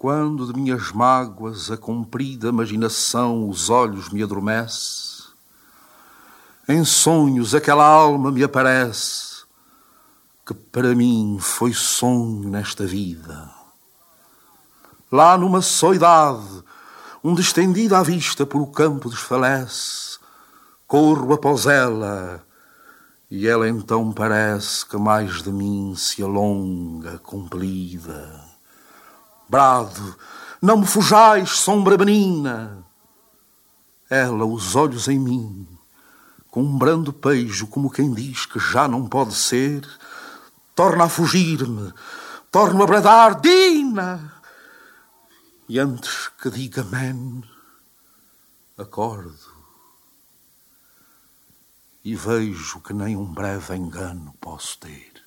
Quando de minhas mágoas a comprida imaginação os olhos me adormece, em sonhos aquela alma me aparece que para mim foi sonho nesta vida. Lá numa soidade, onde estendida à vista por o campo desfalece, corro após ela, e ela então parece que mais de mim se alonga, comprida. Brado, não me fujais, sombra menina. Ela, os olhos em mim, com um brando peijo, como quem diz que já não pode ser, torna a fugir-me, torna a bradar, Dina! E antes que diga men, acordo e vejo que nem um breve engano posso ter.